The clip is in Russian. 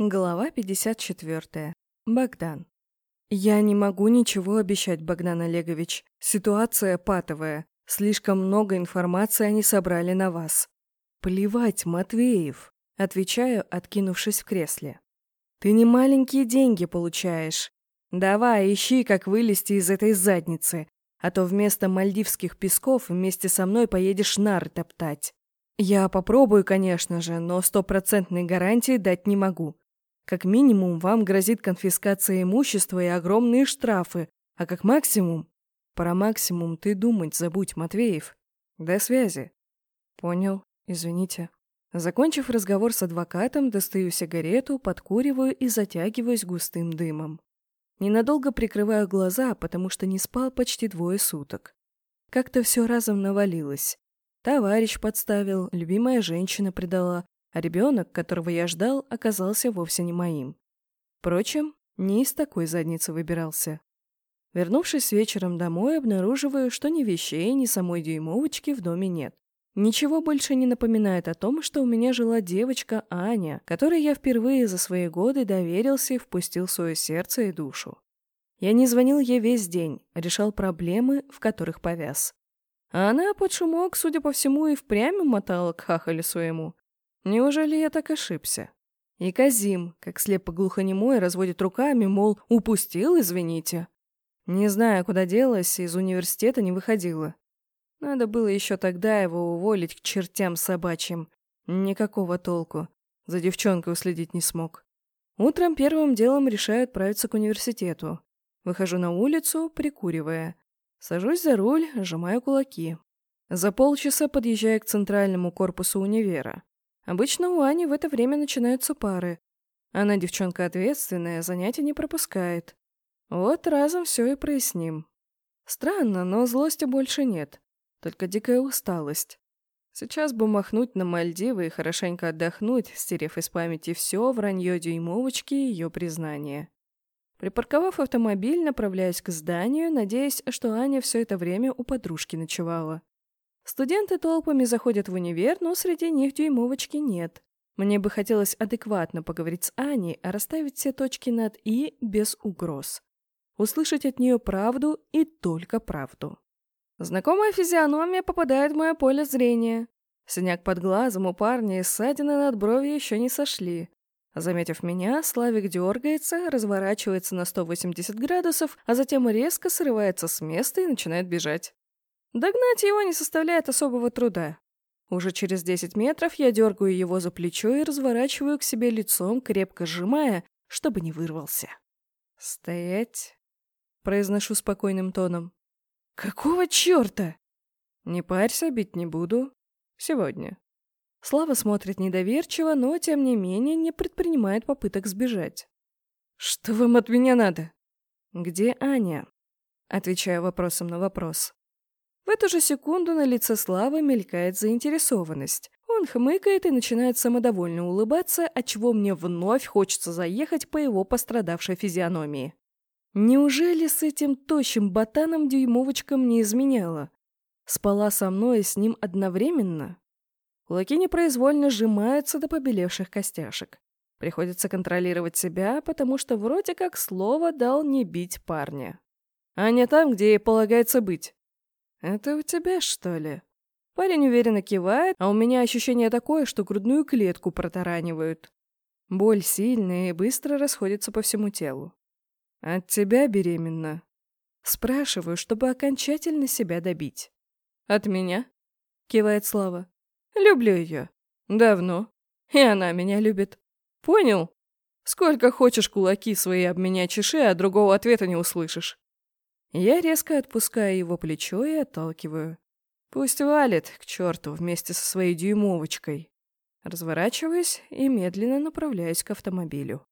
Глава 54. Богдан. «Я не могу ничего обещать, Богдан Олегович. Ситуация патовая. Слишком много информации они собрали на вас». «Плевать, Матвеев», — отвечаю, откинувшись в кресле. «Ты не маленькие деньги получаешь. Давай, ищи, как вылезти из этой задницы, а то вместо мальдивских песков вместе со мной поедешь нары топтать. Я попробую, конечно же, но стопроцентной гарантии дать не могу. Как минимум, вам грозит конфискация имущества и огромные штрафы, а как максимум... Про максимум ты думать забудь, Матвеев. До связи. Понял, извините. Закончив разговор с адвокатом, достаю сигарету, подкуриваю и затягиваюсь густым дымом. Ненадолго прикрываю глаза, потому что не спал почти двое суток. Как-то все разом навалилось. Товарищ подставил, любимая женщина предала, а ребенок, которого я ждал, оказался вовсе не моим. Впрочем, не из такой задницы выбирался. Вернувшись вечером домой, обнаруживаю, что ни вещей, ни самой дюймовочки в доме нет. Ничего больше не напоминает о том, что у меня жила девочка Аня, которой я впервые за свои годы доверился и впустил в свое сердце и душу. Я не звонил ей весь день, решал проблемы, в которых повяз. А она под шумок, судя по всему, и впрямь мотала к хахалю своему. Неужели я так ошибся? И Казим, как слепо-глухонемой, разводит руками, мол, упустил, извините. Не знаю, куда делась, из университета не выходила. Надо было еще тогда его уволить к чертям собачьим. Никакого толку. За девчонкой уследить не смог. Утром первым делом решаю отправиться к университету. Выхожу на улицу, прикуривая. Сажусь за руль, сжимаю кулаки. За полчаса подъезжаю к центральному корпусу универа. Обычно у Ани в это время начинаются пары. Она девчонка ответственная, занятия не пропускает. Вот разом все и проясним. Странно, но злости больше нет. Только дикая усталость. Сейчас бы махнуть на Мальдивы и хорошенько отдохнуть, стерев из памяти все вранье дюймовочки и ее признание. Припарковав автомобиль, направляюсь к зданию, надеясь, что Аня все это время у подружки ночевала. Студенты толпами заходят в универ, но среди них дюймовочки нет. Мне бы хотелось адекватно поговорить с Аней, а расставить все точки над «и» без угроз. Услышать от нее правду и только правду. Знакомая физиономия попадает в мое поле зрения. Синяк под глазом у парня и ссадины над бровью еще не сошли. Заметив меня, Славик дергается, разворачивается на 180 градусов, а затем резко срывается с места и начинает бежать. Догнать его не составляет особого труда. Уже через 10 метров я дергаю его за плечо и разворачиваю к себе лицом, крепко сжимая, чтобы не вырвался. «Стоять!» — произношу спокойным тоном. «Какого черта?» «Не парься, бить не буду. Сегодня». Слава смотрит недоверчиво, но, тем не менее, не предпринимает попыток сбежать. «Что вам от меня надо?» «Где Аня?» Отвечаю вопросом на вопрос. В эту же секунду на лице Славы мелькает заинтересованность. Он хмыкает и начинает самодовольно улыбаться, отчего мне вновь хочется заехать по его пострадавшей физиономии. Неужели с этим тощим ботаном дюймовочком не изменяла? Спала со мной и с ним одновременно? Кулаки непроизвольно сжимаются до побелевших костяшек. Приходится контролировать себя, потому что вроде как слово дал не бить парня. А не там, где ей полагается быть. «Это у тебя, что ли?» Парень уверенно кивает, а у меня ощущение такое, что грудную клетку протаранивают. Боль сильная и быстро расходится по всему телу. «От тебя беременна?» Спрашиваю, чтобы окончательно себя добить. «От меня?» — кивает Слава. «Люблю ее. Давно. И она меня любит. Понял? Сколько хочешь кулаки свои об меня чеши, а другого ответа не услышишь. Я резко отпускаю его плечо и отталкиваю. Пусть валит к черту вместе со своей дюймовочкой. Разворачиваюсь и медленно направляюсь к автомобилю.